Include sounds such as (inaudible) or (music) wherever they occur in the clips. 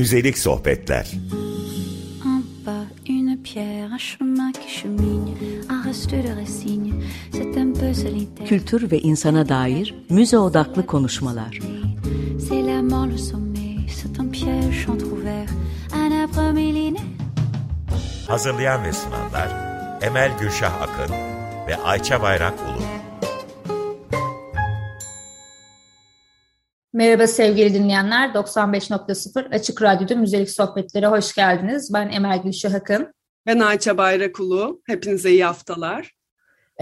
Müzelik sohbetler. En bas, une pierre, un chemin qui chemine, un reste de racine, c'est un peu solitaire. Kültür ve insana dair müze odaklı konuşmalar. C'est la mort, le sommet, c'est un piège entrouvert, un arbre millénaire. Hazırlayan ve sunanlar Emel Gülşah Akın ve Ayça Bayrak Ulu. Merhaba sevgili dinleyenler. 95.0 Açık Radyo'da Müzelik Sohbetlere hoş geldiniz. Ben Emel Gülşah Akın. Ben Ayça Bayrakulu. Hepinize iyi haftalar.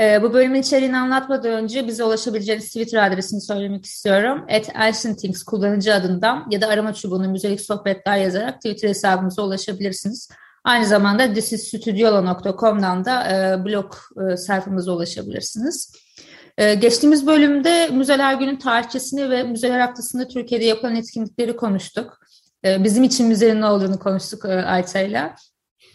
Ee, bu bölümün içeriğini anlatmadan önce bize ulaşabileceğiniz Twitter adresini söylemek istiyorum. At Elsentings kullanıcı adından ya da arama çubuğunu Müzelik Sohbetler yazarak Twitter hesabımıza ulaşabilirsiniz. Aynı zamanda thisisstudiolo.com'dan da e, blog e, sayfamıza ulaşabilirsiniz. E, geçtiğimiz bölümde Müzeler Günü'nün tarihçesini ve Müzeler Haftası'nda Türkiye'de yapılan etkinlikleri konuştuk. E, bizim için müzenin ne olduğunu konuştuk e, Ayta'yla.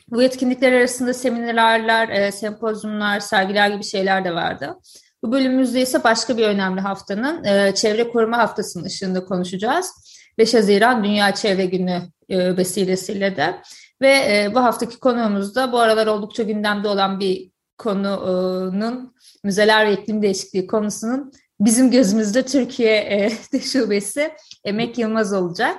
Bu etkinlikler arasında seminerler, e, sempozyumlar, sergiler gibi şeyler de vardı. Bu bölümümüzde ise başka bir önemli haftanın e, Çevre Koruma Haftası'nın ışığında konuşacağız. 5 Haziran Dünya Çevre Günü e, vesilesiyle de. Ve e, bu haftaki konuğumuz da bu aralar oldukça gündemde olan bir konunun müzeler ve iklim değişikliği konusunun bizim gözümüzde Türkiye (laughs) şubesi Emek Yılmaz olacak.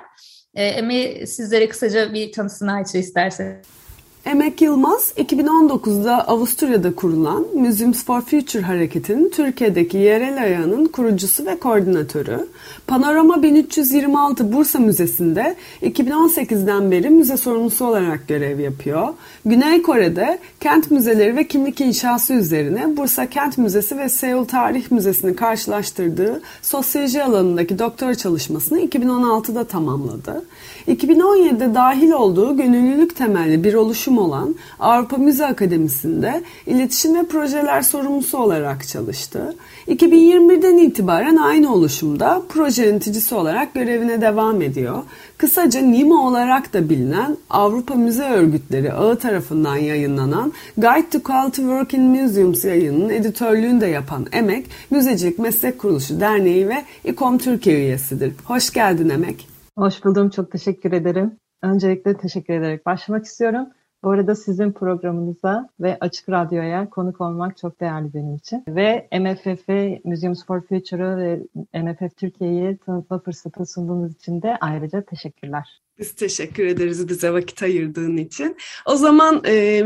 Emek sizlere kısaca bir tanısını Ayça isterseniz. Emek Yılmaz, 2019'da Avusturya'da kurulan Museums for Future hareketinin Türkiye'deki yerel ayağının kurucusu ve koordinatörü. Panorama 1326 Bursa Müzesi'nde 2018'den beri müze sorumlusu olarak görev yapıyor. Güney Kore'de kent müzeleri ve kimlik inşası üzerine Bursa Kent Müzesi ve Seul Tarih Müzesi'ni karşılaştırdığı sosyoloji alanındaki doktora çalışmasını 2016'da tamamladı. 2017'de dahil olduğu gönüllülük temelli bir oluşum olan Avrupa Müze Akademisi'nde iletişim ve projeler sorumlusu olarak çalıştı. 2021'den itibaren aynı oluşumda proje yöneticisi olarak görevine devam ediyor. Kısaca NIMO olarak da bilinen Avrupa Müze Örgütleri ağı tarafından yayınlanan Guide to Quality Work in Museums yayınının editörlüğünü de yapan Emek, Müzecilik Meslek Kuruluşu Derneği ve İKOM Türkiye üyesidir. Hoş geldin Emek. Hoş buldum. Çok teşekkür ederim. Öncelikle teşekkür ederek başlamak istiyorum. Bu arada sizin programınıza ve Açık Radyo'ya konuk olmak çok değerli benim için. Ve MFF, Museums for Future'ı ve MFF Türkiye'yi tanıtma fırsatı sunduğunuz için de ayrıca teşekkürler. Biz teşekkür ederiz bize vakit ayırdığın için. O zaman e,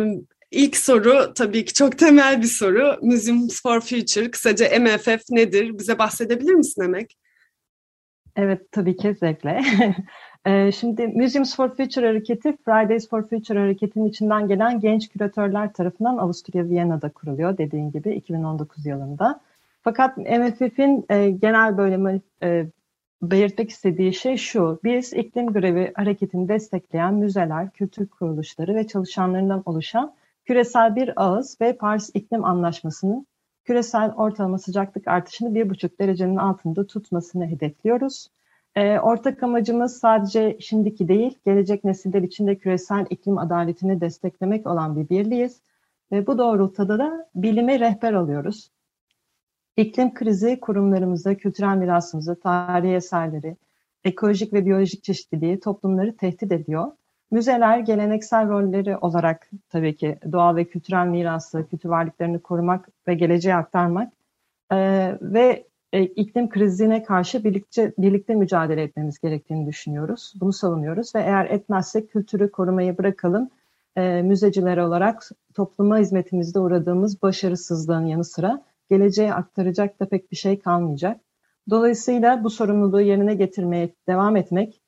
ilk soru tabii ki çok temel bir soru. Museums for Future, kısaca MFF nedir? Bize bahsedebilir misin Emek? Evet, tabii ki zevkle. (laughs) Ee, şimdi Museums for Future hareketi, Fridays for Future hareketinin içinden gelen genç küratörler tarafından Avusturya Viyana'da kuruluyor dediğin gibi 2019 yılında. Fakat MFF'in e, genel böyle e, belirtmek istediği şey şu. Biz iklim grevi hareketini destekleyen müzeler, kültür kuruluşları ve çalışanlarından oluşan küresel bir ağız ve Paris İklim Anlaşması'nın küresel ortalama sıcaklık artışını 1,5 derecenin altında tutmasını hedefliyoruz. E, ortak amacımız sadece şimdiki değil, gelecek nesiller için de küresel iklim adaletini desteklemek olan bir birliğiz. Ve bu doğrultuda da bilime rehber alıyoruz. İklim krizi kurumlarımızı, kültürel mirasımızı, tarihi eserleri, ekolojik ve biyolojik çeşitliliği, toplumları tehdit ediyor. Müzeler geleneksel rolleri olarak tabii ki doğal ve kültürel mirası, kültür varlıklarını korumak ve geleceğe aktarmak e, ve e, iklim krizine karşı birlikte, birlikte mücadele etmemiz gerektiğini düşünüyoruz. Bunu savunuyoruz ve eğer etmezsek kültürü korumayı bırakalım. E, müzeciler olarak topluma hizmetimizde uğradığımız başarısızlığın yanı sıra geleceğe aktaracak da pek bir şey kalmayacak. Dolayısıyla bu sorumluluğu yerine getirmeye devam etmek,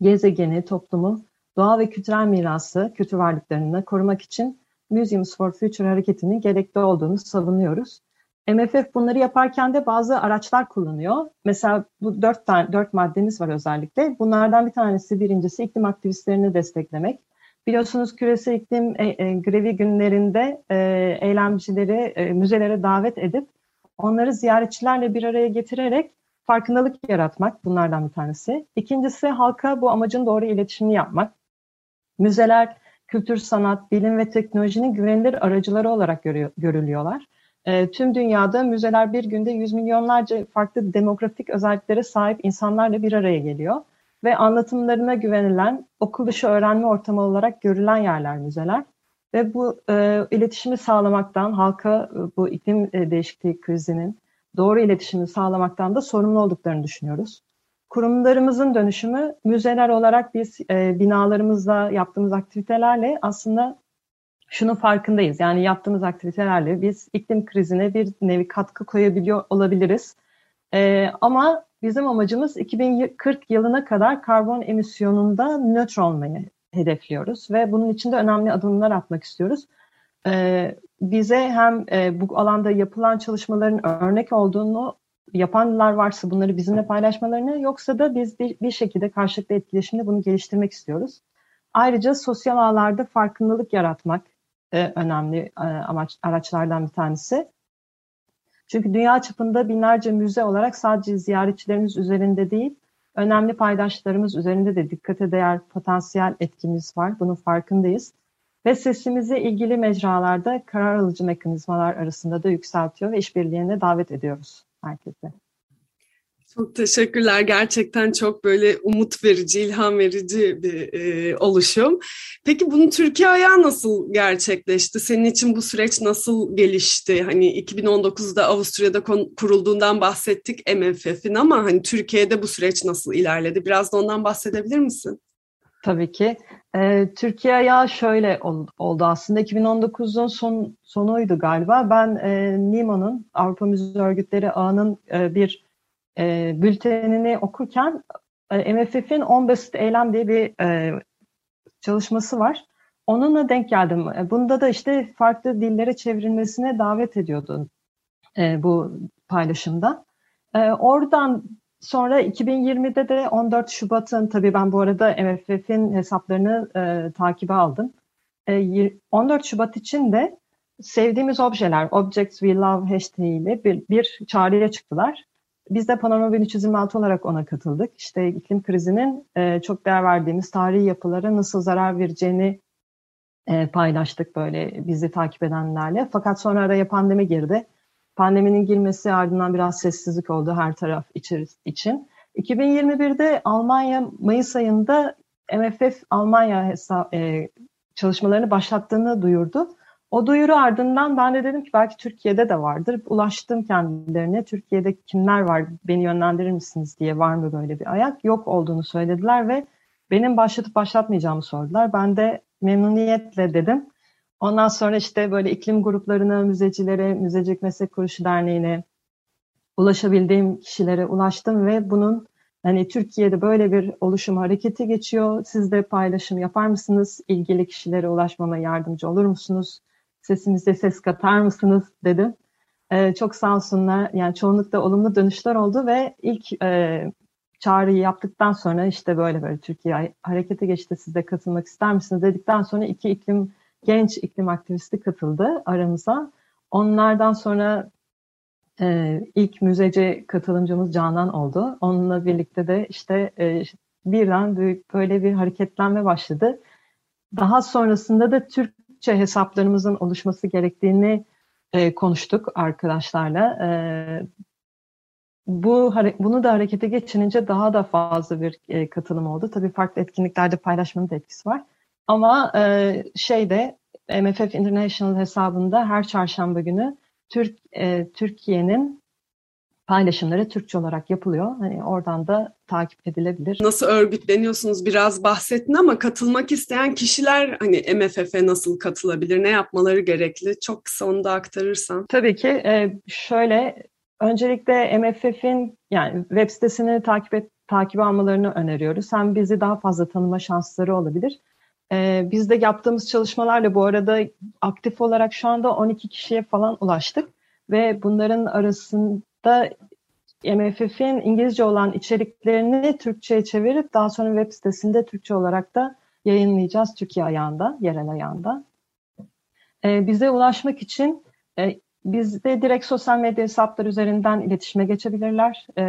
gezegeni, toplumu, doğal ve kültürel mirası, kültür varlıklarını korumak için Museums for Future hareketinin gerekli olduğunu savunuyoruz. MFF bunları yaparken de bazı araçlar kullanıyor. Mesela bu dört, tane, dört maddemiz var özellikle. Bunlardan bir tanesi birincisi iklim aktivistlerini desteklemek. Biliyorsunuz küresel iklim e, e, grevi günlerinde e, eylemcileri e, müzelere davet edip onları ziyaretçilerle bir araya getirerek farkındalık yaratmak bunlardan bir tanesi. İkincisi halka bu amacın doğru iletişimini yapmak. Müzeler kültür, sanat, bilim ve teknolojinin güvenilir aracıları olarak görüyor, görülüyorlar. E, tüm dünyada müzeler bir günde yüz milyonlarca farklı demografik özelliklere sahip insanlarla bir araya geliyor. ve anlatımlarına güvenilen okul dışı öğrenme ortamı olarak görülen yerler müzeler. Ve bu e, iletişimi sağlamaktan, halka e, bu iklim e, değişikliği krizinin doğru iletişimi sağlamaktan da sorumlu olduklarını düşünüyoruz. Kurumlarımızın dönüşümü müzeler olarak biz e, binalarımızla yaptığımız aktivitelerle aslında şunun farkındayız. Yani yaptığımız aktivitelerle biz iklim krizine bir nevi katkı koyabiliyor olabiliriz. E, ama bizim amacımız 2040 yılına kadar karbon emisyonunda nötr olmayı hedefliyoruz ve bunun için de önemli adımlar atmak istiyoruz. E, bize hem e, bu alanda yapılan çalışmaların örnek olduğunu yapanlar varsa bunları bizimle paylaşmalarını yoksa da biz bir, bir şekilde karşılıklı etkileşimde bunu geliştirmek istiyoruz. Ayrıca sosyal ağlarda farkındalık yaratmak önemli e, amaç araçlardan bir tanesi. Çünkü dünya çapında binlerce müze olarak sadece ziyaretçilerimiz üzerinde değil, önemli paydaşlarımız üzerinde de dikkate değer potansiyel etkimiz var. Bunun farkındayız. Ve sesimizi ilgili mecralarda karar alıcı mekanizmalar arasında da yükseltiyor ve işbirliğine davet ediyoruz herkese. Çok teşekkürler. Gerçekten çok böyle umut verici, ilham verici bir e, oluşum. Peki bunun Türkiye ayağı nasıl gerçekleşti? Senin için bu süreç nasıl gelişti? Hani 2019'da Avusturya'da kurulduğundan bahsettik MFF'in ama hani Türkiye'de bu süreç nasıl ilerledi? Biraz da ondan bahsedebilir misin? Tabii ki. Ee, Türkiye ayağı şöyle oldu aslında 2019'un son sonuydu galiba. Ben e, NİMO'nun Avrupa Müze Örgütleri Ağı'nın e, bir e, bültenini okurken e, MFF'in 10 basit eylem diye bir e, çalışması var. Onunla denk geldim. E, bunda da işte farklı dillere çevrilmesine davet ediyordu e, bu paylaşımda. E, oradan sonra 2020'de de 14 Şubat'ın, tabii ben bu arada MFF'in hesaplarını e, takibe aldım. E, 14 Şubat için de sevdiğimiz objeler, Objects We Love hashtag ile bir, bir çağrıya çıktılar. Biz de Panorama 1326 olarak ona katıldık. İşte iklim krizinin e, çok değer verdiğimiz tarihi yapılara nasıl zarar vereceğini e, paylaştık böyle bizi takip edenlerle. Fakat sonra araya pandemi girdi. Pandeminin girmesi ardından biraz sessizlik oldu her taraf için. 2021'de Almanya Mayıs ayında MFF Almanya hesap, e, çalışmalarını başlattığını duyurdu. O duyuru ardından ben de dedim ki belki Türkiye'de de vardır. Ulaştım kendilerine. Türkiye'de kimler var beni yönlendirir misiniz diye var mı böyle bir ayak? Yok olduğunu söylediler ve benim başlatıp başlatmayacağımı sordular. Ben de memnuniyetle dedim. Ondan sonra işte böyle iklim gruplarına, müzecilere, Müzecilik Meslek Kuruluşu Derneği'ne ulaşabildiğim kişilere ulaştım ve bunun hani Türkiye'de böyle bir oluşum hareketi geçiyor. Siz de paylaşım yapar mısınız? İlgili kişilere ulaşmama yardımcı olur musunuz? Sesimize ses katar mısınız dedim. Ee, çok sağ olsunlar. Yani çoğunlukla olumlu dönüşler oldu ve ilk e, çağrıyı yaptıktan sonra işte böyle böyle Türkiye harekete geçti siz de katılmak ister misiniz dedikten sonra iki iklim genç iklim aktivisti katıldı aramıza. Onlardan sonra e, ilk müzeci katılımcımız Canan oldu. Onunla birlikte de işte e, birden böyle bir hareketlenme başladı. Daha sonrasında da Türk Türkçe hesaplarımızın oluşması gerektiğini e, konuştuk arkadaşlarla. E, bu bunu da harekete geçirince daha da fazla bir e, katılım oldu. Tabii farklı etkinliklerde paylaşmanın da etkisi var. Ama e, şeyde MFF International hesabında her çarşamba günü Türk e, Türkiye'nin paylaşımları Türkçe olarak yapılıyor. Hani oradan da takip edilebilir. Nasıl örgütleniyorsunuz biraz bahsettin ama katılmak isteyen kişiler hani MFF'e nasıl katılabilir? Ne yapmaları gerekli? Çok kısa onu da aktarırsan. Tabii ki e, şöyle öncelikle MFF'in yani web sitesini takip et, takip almalarını öneriyoruz. Hem bizi daha fazla tanıma şansları olabilir. Ee, biz de yaptığımız çalışmalarla bu arada aktif olarak şu anda 12 kişiye falan ulaştık ve bunların arasında da MFF'in İngilizce olan içeriklerini Türkçe'ye çevirip daha sonra web sitesinde Türkçe olarak da yayınlayacağız Türkiye ayağında, yerel ayağında. Ee, bize ulaşmak için e, bizde direkt sosyal medya hesapları üzerinden iletişime geçebilirler. E,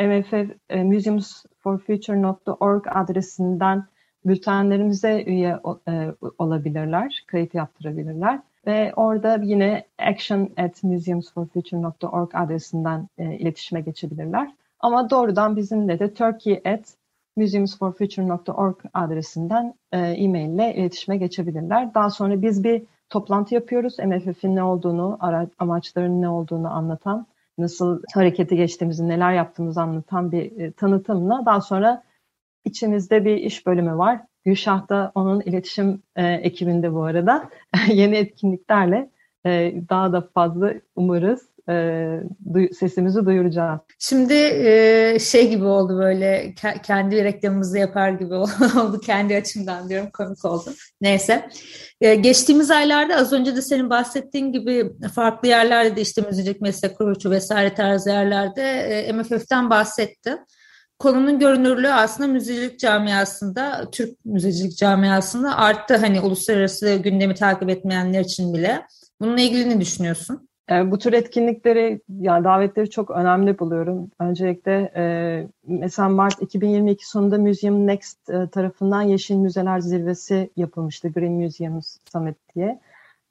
MFF e, museumsforfuture.org adresinden bültenlerimize üye e, olabilirler, kayıt yaptırabilirler. Ve orada yine action at museumsforfuture.org adresinden e, iletişime geçebilirler. Ama doğrudan bizimle de turkey at museumsforfuture.org adresinden e, e-mail ile iletişime geçebilirler. Daha sonra biz bir toplantı yapıyoruz. MFF'in ne olduğunu, amaçlarının ne olduğunu anlatan, nasıl harekete geçtiğimizi, neler yaptığımızı anlatan bir e, tanıtımla daha sonra içimizde bir iş bölümü var. Gülşah da onun iletişim e, ekibinde bu arada. (laughs) Yeni etkinliklerle e, daha da fazla umarız e, sesimizi duyuracağız. Şimdi e, şey gibi oldu böyle ke- kendi reklamımızı yapar gibi (laughs) oldu kendi açımdan diyorum komik oldu. Neyse. E, geçtiğimiz aylarda az önce de senin bahsettiğin gibi farklı yerlerde de işte müzecik meslek kuruluşu vesaire tarzı yerlerde e, MFF'den bahsetti konunun görünürlüğü aslında müzecilik camiasında, Türk müzecilik camiasında arttı. Hani uluslararası gündemi takip etmeyenler için bile. Bununla ilgili ne düşünüyorsun? E, bu tür etkinlikleri, yani davetleri çok önemli buluyorum. Öncelikle e, mesela Mart 2022 sonunda Museum Next e, tarafından Yeşil Müzeler Zirvesi yapılmıştı. Green Museums Summit diye.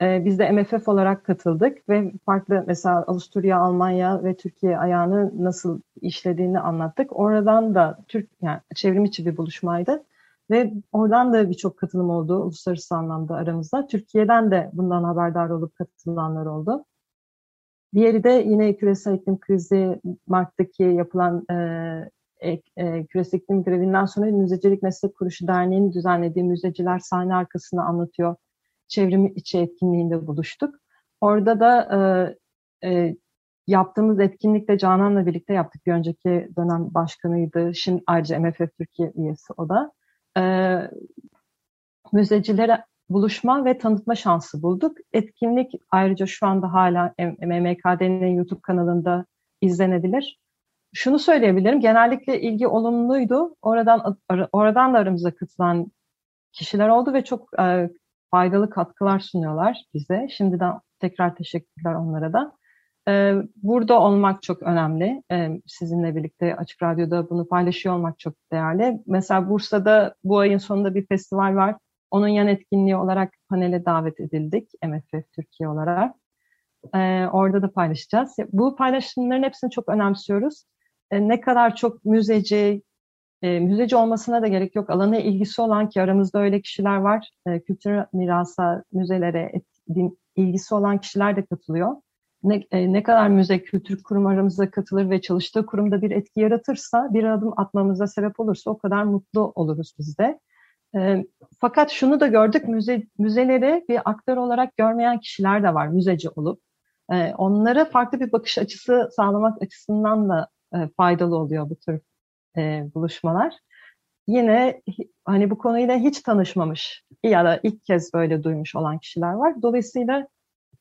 E, biz de MFF olarak katıldık ve farklı mesela Avusturya, Almanya ve Türkiye ayağını nasıl işlediğini anlattık. Oradan da Türk yani çevrim içi bir buluşmaydı. Ve oradan da birçok katılım oldu uluslararası anlamda aramızda. Türkiye'den de bundan haberdar olup katılanlar oldu. Diğeri de yine küresel iklim krizi Mart'taki yapılan e, e, küresel iklim grevinden sonra Müzecilik Meslek Kuruluşu Derneği'nin düzenlediği Müzeciler Sahne Arkasını Anlatıyor çevrim içi etkinliğinde buluştuk. Orada da e, e, yaptığımız etkinlikle Canan'la birlikte yaptık. Bir önceki dönem başkanıydı. Şimdi ayrıca MFF Türkiye üyesi o da. E, müzecilere buluşma ve tanıtma şansı bulduk. Etkinlik ayrıca şu anda hala MMKD'nin YouTube kanalında izlenebilir. Şunu söyleyebilirim, genellikle ilgi olumluydu. Oradan oradan da aramıza katılan kişiler oldu ve çok e, faydalı katkılar sunuyorlar bize. Şimdiden tekrar teşekkürler onlara da. E, burada olmak çok önemli. E, sizinle birlikte Açık Radyo'da bunu paylaşıyor olmak çok değerli. Mesela Bursa'da bu ayın sonunda bir festival var. Onun yan etkinliği olarak panele davet edildik MFF Türkiye olarak. Ee, orada da paylaşacağız. Bu paylaşımların hepsini çok önemsiyoruz. Ee, ne kadar çok müzeci, e, müzeci olmasına da gerek yok. Alana ilgisi olan ki aramızda öyle kişiler var. E, kültür mirasa, müzelere et, din, ilgisi olan kişiler de katılıyor. Ne, e, ne kadar müze, kültür kurum aramızda katılır ve çalıştığı kurumda bir etki yaratırsa, bir adım atmamıza sebep olursa o kadar mutlu oluruz biz de. E, fakat şunu da gördük, müze, müzeleri bir aktör olarak görmeyen kişiler de var, müzeci olup. E, onlara farklı bir bakış açısı sağlamak açısından da e, faydalı oluyor bu tür e, buluşmalar. Yine hani bu konuyla hiç tanışmamış ya da ilk kez böyle duymuş olan kişiler var. Dolayısıyla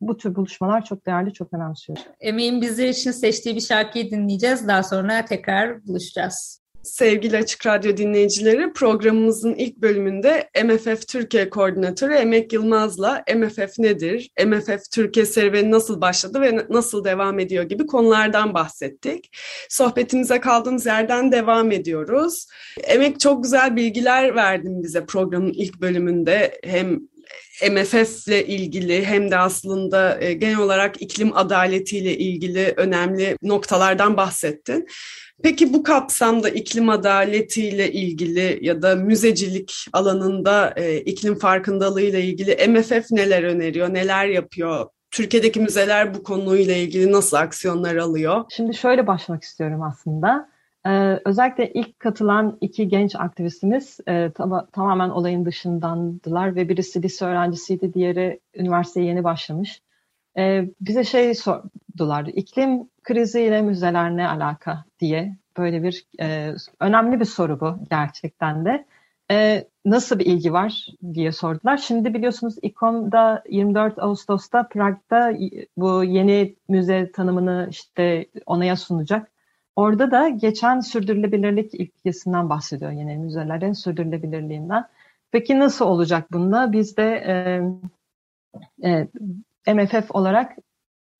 bu tür buluşmalar çok değerli, çok önemsiyoruz. Emeğin bizler için seçtiği bir şarkıyı dinleyeceğiz. Daha sonra tekrar buluşacağız. Sevgili Açık Radyo dinleyicileri, programımızın ilk bölümünde MFF Türkiye Koordinatörü Emek Yılmaz'la MFF nedir, MFF Türkiye serüveni nasıl başladı ve nasıl devam ediyor gibi konulardan bahsettik. Sohbetimize kaldığımız yerden devam ediyoruz. Emek çok güzel bilgiler verdin bize programın ilk bölümünde. Hem MFF ile ilgili hem de aslında e, genel olarak iklim adaletiyle ilgili önemli noktalardan bahsettin. Peki bu kapsamda iklim adaletiyle ilgili ya da müzecilik alanında e, iklim farkındalığıyla ilgili MFF neler öneriyor, neler yapıyor? Türkiye'deki müzeler bu konuyla ilgili nasıl aksiyonlar alıyor? Şimdi şöyle başlamak istiyorum aslında. Ee, özellikle ilk katılan iki genç aktivistimiz e, tam, tamamen olayın dışındandılar ve birisi lise öğrencisiydi, diğeri üniversiteye yeni başlamış. Ee, bize şey sordular, iklim kriziyle müzeler ne alaka diye böyle bir e, önemli bir soru bu gerçekten de. E, nasıl bir ilgi var diye sordular. Şimdi biliyorsunuz İKOM'da 24 Ağustos'ta Prag'da bu yeni müze tanımını işte onaya sunacak. Orada da geçen sürdürülebilirlik ilkesinden bahsediyor yine müzelerin sürdürülebilirliğinden. Peki nasıl olacak bunda? Biz de e, e, MFF olarak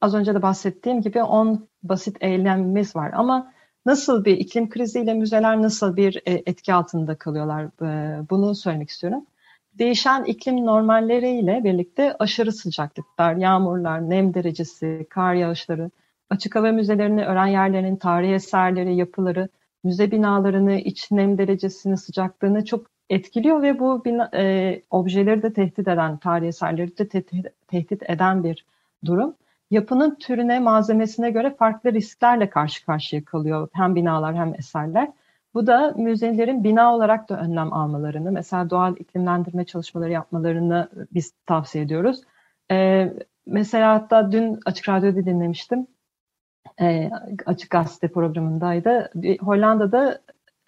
az önce de bahsettiğim gibi 10 basit eylemimiz var. Ama nasıl bir iklim kriziyle müzeler nasıl bir e, etki altında kalıyorlar e, bunu söylemek istiyorum. Değişen iklim normalleriyle birlikte aşırı sıcaklıklar, yağmurlar, nem derecesi, kar yağışları açık hava müzelerini, öğren yerlerinin tarihi eserleri, yapıları, müze binalarını, iç nem derecesini, sıcaklığını çok etkiliyor ve bu bina, e, objeleri de tehdit eden, tarihi eserleri de tehdit, tehdit eden bir durum. Yapının türüne, malzemesine göre farklı risklerle karşı karşıya kalıyor hem binalar hem eserler. Bu da müzelerin bina olarak da önlem almalarını, mesela doğal iklimlendirme çalışmaları yapmalarını biz tavsiye ediyoruz. Ee, mesela hatta dün Açık Radyo'da dinlemiştim. Ee, Açık Gazete programındaydı. Hollanda'da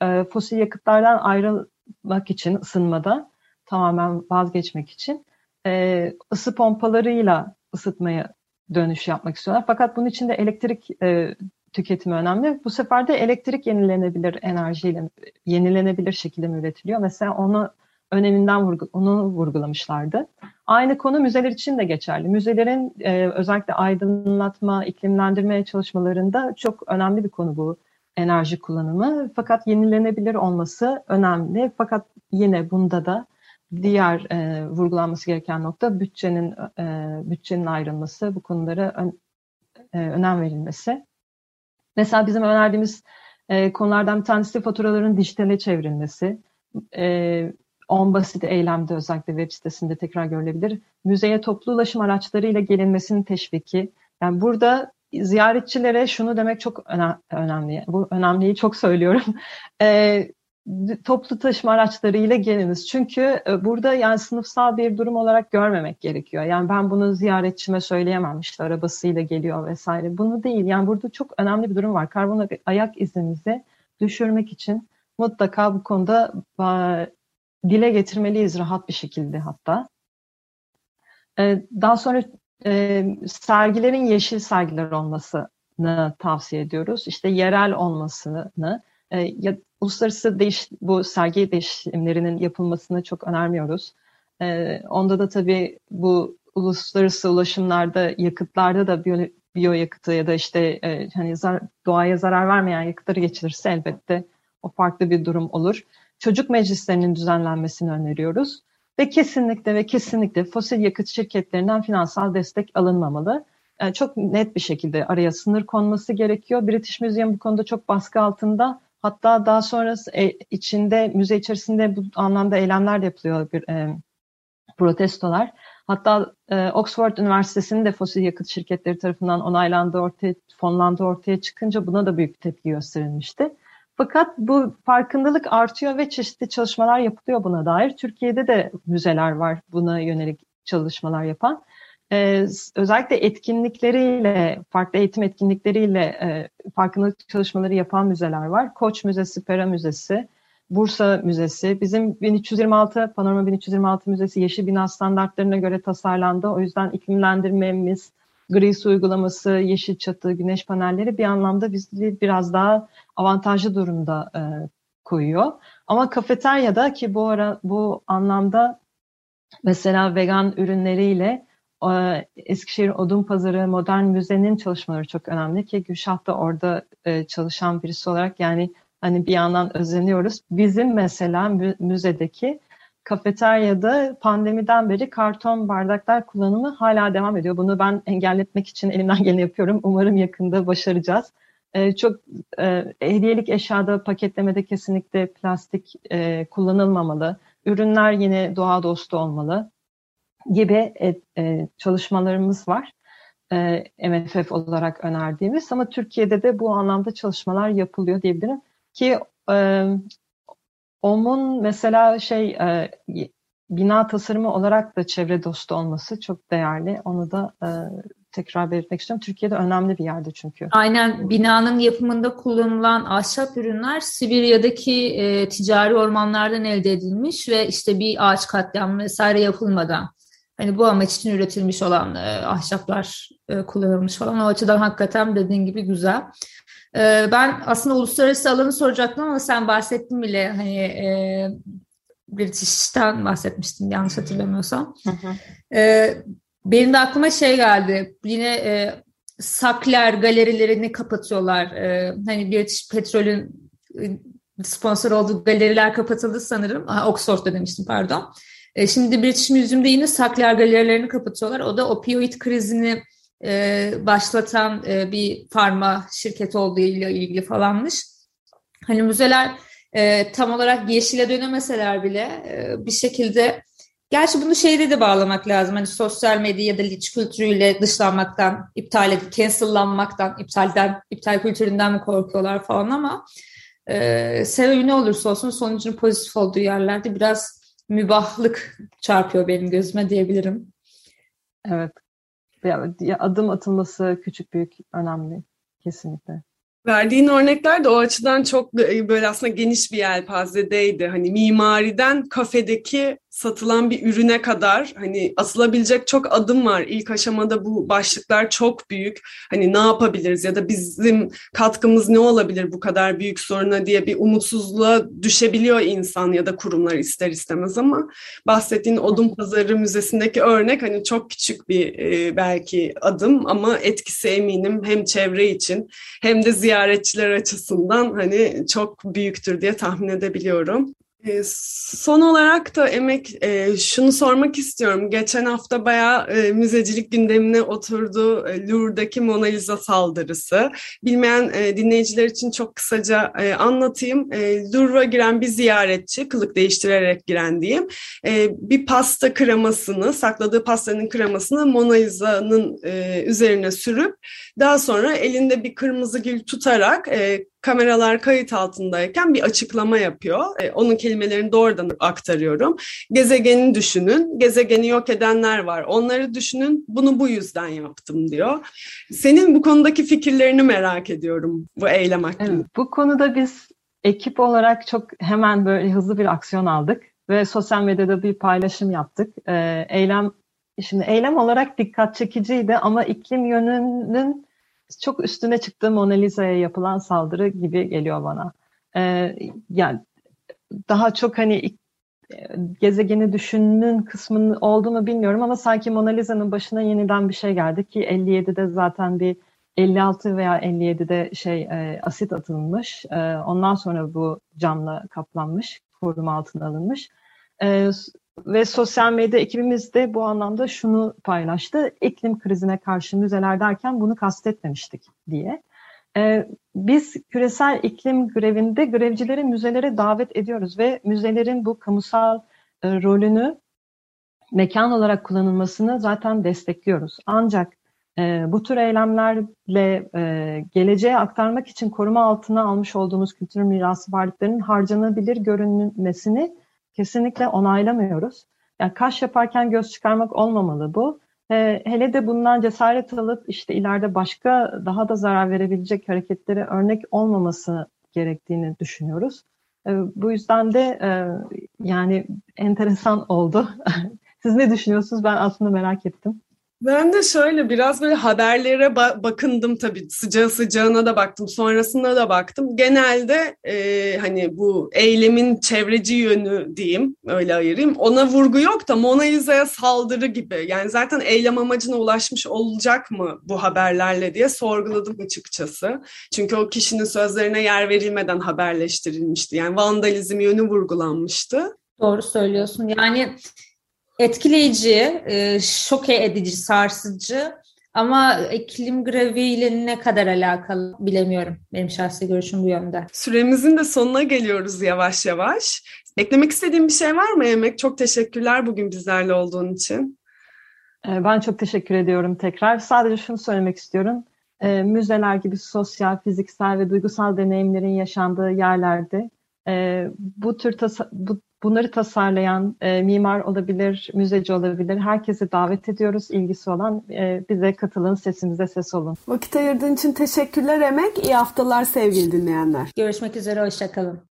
e, fosil yakıtlardan ayrılmak için ısınmada tamamen vazgeçmek için e, ısı pompalarıyla ısıtmaya dönüş yapmak istiyorlar. Fakat bunun için de elektrik e, tüketimi önemli. Bu sefer de elektrik yenilenebilir enerjiyle, yenilenebilir şekilde üretiliyor? Mesela onu öneminden vurgu, onu vurgulamışlardı. Aynı konu müzeler için de geçerli. Müzelerin e, özellikle aydınlatma, iklimlendirme çalışmalarında çok önemli bir konu bu enerji kullanımı. Fakat yenilenebilir olması önemli. Fakat yine bunda da diğer e, vurgulanması gereken nokta bütçenin e, bütçenin ayrılması, bu konulara ön, e, önem verilmesi. Mesela bizim önerdiğimiz e, konulardan bir tanesi faturaların dijitale çevrilmesi. E, on basit eylemde özellikle web sitesinde tekrar görülebilir. Müzeye toplu ulaşım araçlarıyla gelinmesinin teşviki. Yani burada ziyaretçilere şunu demek çok önemli. Bu önemliyi çok söylüyorum. (laughs) E, toplu taşıma araçlarıyla geliniz. Çünkü e, burada yani sınıfsal bir durum olarak görmemek gerekiyor. Yani ben bunu ziyaretçime söyleyemem işte arabasıyla geliyor vesaire. Bunu değil. Yani burada çok önemli bir durum var. Karbon ayak izimizi düşürmek için mutlaka bu konuda dile getirmeliyiz rahat bir şekilde hatta. E, daha sonra e, sergilerin yeşil sergiler olmasını tavsiye ediyoruz. İşte yerel olmasını, ya uluslararası değiş, bu sergi değişimlerinin yapılmasını çok önermiyoruz. E, onda da tabii bu uluslararası ulaşımlarda, yakıtlarda da biyo, biyo yakıtı ya da işte e, hani zar, doğaya zarar vermeyen yakıtları geçilirse elbette o farklı bir durum olur. Çocuk meclislerinin düzenlenmesini öneriyoruz. Ve kesinlikle ve kesinlikle fosil yakıt şirketlerinden finansal destek alınmamalı. Yani çok net bir şekilde araya sınır konması gerekiyor. British Museum bu konuda çok baskı altında Hatta daha sonrası e, içinde müze içerisinde bu anlamda eylemler de yapılıyor bir e, protestolar. Hatta e, Oxford Üniversitesi'nin de fosil yakıt şirketleri tarafından onaylandığı ortaya, fonlandığı ortaya çıkınca buna da büyük tepki gösterilmişti. Fakat bu farkındalık artıyor ve çeşitli çalışmalar yapılıyor buna dair. Türkiye'de de müzeler var buna yönelik çalışmalar yapan e, özellikle etkinlikleriyle, farklı eğitim etkinlikleriyle e, farkındalık çalışmaları yapan müzeler var. Koç Müzesi, Pera Müzesi, Bursa Müzesi. Bizim 1326, Panorama 1326 Müzesi yeşil bina standartlarına göre tasarlandı. O yüzden iklimlendirmemiz, gri su uygulaması, yeşil çatı, güneş panelleri bir anlamda bizi biraz daha avantajlı durumda e, koyuyor. Ama kafeteryada ki bu ara bu anlamda mesela vegan ürünleriyle Eskişehir Odun Pazarı Modern Müze'nin çalışmaları çok önemli ki Gülşah da orada e, çalışan birisi olarak yani hani bir yandan özeniyoruz. Bizim mesela müzedeki kafeteryada pandemiden beri karton bardaklar kullanımı hala devam ediyor. Bunu ben engelletmek için elimden geleni yapıyorum. Umarım yakında başaracağız. Ee, çok e, hediyelik eşyada paketlemede kesinlikle plastik e, kullanılmamalı. Ürünler yine doğa dostu olmalı gibi e, e, çalışmalarımız var. E, MFF olarak önerdiğimiz ama Türkiye'de de bu anlamda çalışmalar yapılıyor diyebilirim ki e, OM'un mesela şey e, bina tasarımı olarak da çevre dostu olması çok değerli. Onu da e, tekrar belirtmek istiyorum. Türkiye'de önemli bir yerde çünkü. Aynen binanın yapımında kullanılan ahşap ürünler Sibirya'daki e, ticari ormanlardan elde edilmiş ve işte bir ağaç katliamı vesaire yapılmadan hani bu amaç için üretilmiş olan e, ahşaplar e, kullanılmış falan. O açıdan hakikaten dediğin gibi güzel. E, ben aslında uluslararası alanı soracaktım ama sen bahsettin bile hani e, British'ten bahsetmiştin yanlış hatırlamıyorsam. Hı hı. E, benim de aklıma şey geldi. Yine e, Sakler galerilerini kapatıyorlar. E, hani British Petrol'ün e, sponsor olduğu galeriler kapatıldı sanırım. Aha, Oxford'da demiştim pardon. E, şimdi British Museum'da yine Sackler galerilerini kapatıyorlar. O da opioid krizini e, başlatan e, bir farma şirketi olduğu ile ilgili falanmış. Hani müzeler e, tam olarak yeşile dönemeseler bile e, bir şekilde Gerçi bunu şeyde de bağlamak lazım. Hani sosyal medya ya da linç kültürüyle dışlanmaktan, iptal edip, cancellanmaktan, iptalden, iptal kültüründen mi korkuyorlar falan ama e, sebebi ne olursa olsun sonucunun pozitif olduğu yerlerde biraz mübahlık çarpıyor benim gözüme diyebilirim. Evet. Ya, adım atılması küçük büyük önemli kesinlikle. Verdiğin örnekler de o açıdan çok böyle aslında geniş bir yelpazedeydi. Hani mimariden kafedeki satılan bir ürüne kadar hani asılabilecek çok adım var. İlk aşamada bu başlıklar çok büyük. Hani ne yapabiliriz ya da bizim katkımız ne olabilir bu kadar büyük soruna diye bir umutsuzluğa düşebiliyor insan ya da kurumlar ister istemez ama bahsettiğin Odun Pazarı Müzesi'ndeki örnek hani çok küçük bir e, belki adım ama etkisi eminim hem çevre için hem de ziyaretçiler açısından hani çok büyüktür diye tahmin edebiliyorum. Ee, son olarak da Emek e, şunu sormak istiyorum. Geçen hafta bayağı e, müzecilik gündemine oturdu e, Louvre'daki Mona Lisa saldırısı. Bilmeyen dinleyiciler için çok kısaca anlatayım. Louvre'a giren bir ziyaretçi, kılık değiştirerek giren diyeyim, bir pasta kremasını, sakladığı pastanın kremasını Mona Lisa'nın üzerine sürüp daha sonra elinde bir kırmızı gül tutarak kameralar kayıt altındayken bir açıklama yapıyor. E, onun kelimelerini doğrudan aktarıyorum. Gezegeni düşünün, gezegeni yok edenler var. Onları düşünün, bunu bu yüzden yaptım diyor. Senin bu konudaki fikirlerini merak ediyorum bu eylem hakkında. Evet, bu konuda biz ekip olarak çok hemen böyle hızlı bir aksiyon aldık ve sosyal medyada bir paylaşım yaptık. Ee, eylem Şimdi eylem olarak dikkat çekiciydi ama iklim yönünün çok üstüne çıktığı Mona Lisa'ya yapılan saldırı gibi geliyor bana. Ee, yani daha çok hani gezegeni düşününün kısmının olduğunu bilmiyorum ama sanki Mona Lisa'nın başına yeniden bir şey geldi ki 57'de zaten bir 56 veya 57'de şey e, asit atılmış. E, ondan sonra bu camla kaplanmış, koruma altına alınmış. E, ve sosyal medya ekibimiz de bu anlamda şunu paylaştı. İklim krizine karşı müzeler derken bunu kastetmemiştik diye. Ee, biz küresel iklim grevinde grevcileri müzelere davet ediyoruz ve müzelerin bu kamusal e, rolünü mekan olarak kullanılmasını zaten destekliyoruz. Ancak e, bu tür eylemlerle e, geleceğe aktarmak için koruma altına almış olduğumuz kültür mirası varlıklarının harcanabilir görünmesini kesinlikle onaylamıyoruz. Yani kaş yaparken göz çıkarmak olmamalı bu. E, hele de bundan cesaret alıp işte ileride başka daha da zarar verebilecek hareketlere örnek olmaması gerektiğini düşünüyoruz. E, bu yüzden de e, yani enteresan oldu. (laughs) Siz ne düşünüyorsunuz? Ben aslında merak ettim. Ben de şöyle biraz böyle haberlere ba- bakındım tabii sıcağı sıcağına da baktım sonrasında da baktım. Genelde e, hani bu eylemin çevreci yönü diyeyim öyle ayırayım ona vurgu yok da Mona Lisa'ya saldırı gibi. Yani zaten eylem amacına ulaşmış olacak mı bu haberlerle diye sorguladım açıkçası. Çünkü o kişinin sözlerine yer verilmeden haberleştirilmişti. Yani vandalizm yönü vurgulanmıştı. Doğru söylüyorsun. Yani etkileyici, e, şoke edici, sarsıcı ama iklim greviyle ne kadar alakalı bilemiyorum. Benim şahsi görüşüm bu yönde. Süremizin de sonuna geliyoruz yavaş yavaş. Eklemek istediğim bir şey var mı Emek? Çok teşekkürler bugün bizlerle olduğun için. E, ben çok teşekkür ediyorum tekrar. Sadece şunu söylemek istiyorum. E, müzeler gibi sosyal, fiziksel ve duygusal deneyimlerin yaşandığı yerlerde e, bu tür tasa- bu Bunları tasarlayan e, mimar olabilir, müzeci olabilir. Herkese davet ediyoruz. ilgisi olan e, bize katılın, sesimize ses olun. Vakit ayırdığın için teşekkürler Emek. İyi haftalar sevgili dinleyenler. Görüşmek üzere, hoşçakalın.